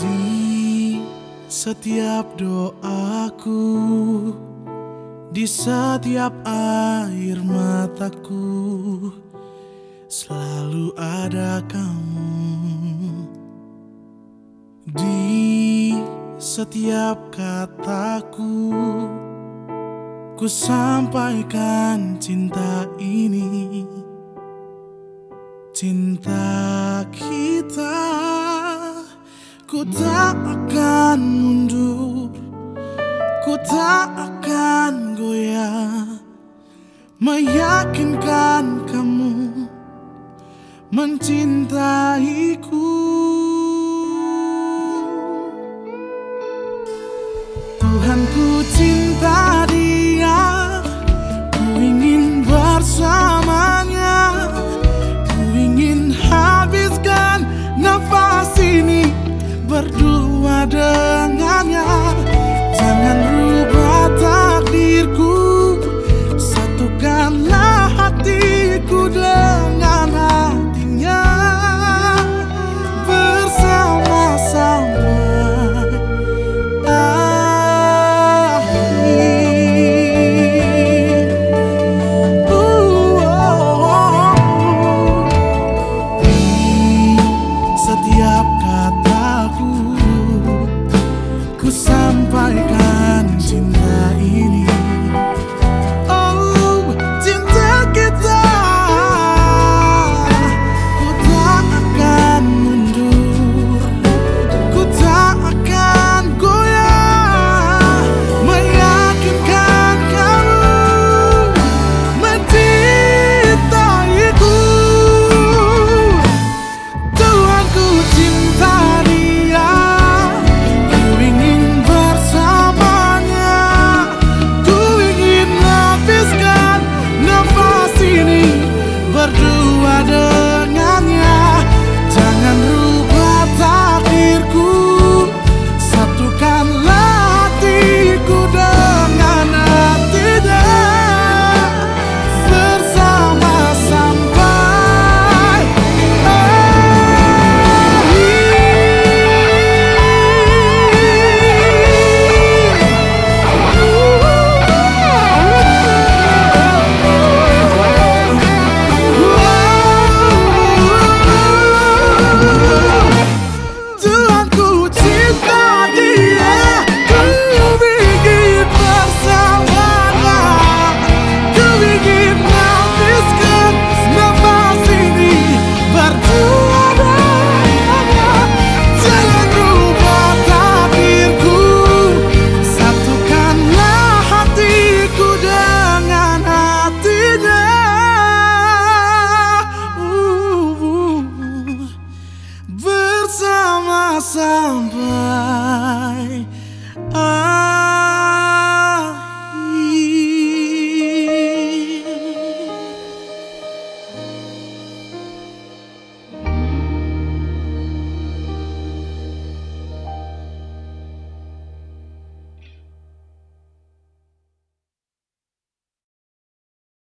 Di setiap doaku Di setiap air mataku Selalu ada kamu. Di setiap kataku Ku sampaikan cinta ini. Cinta kita Ku tak akan mundur. Ku tak akan goyah. Meyakinkan kamu. Mencintai because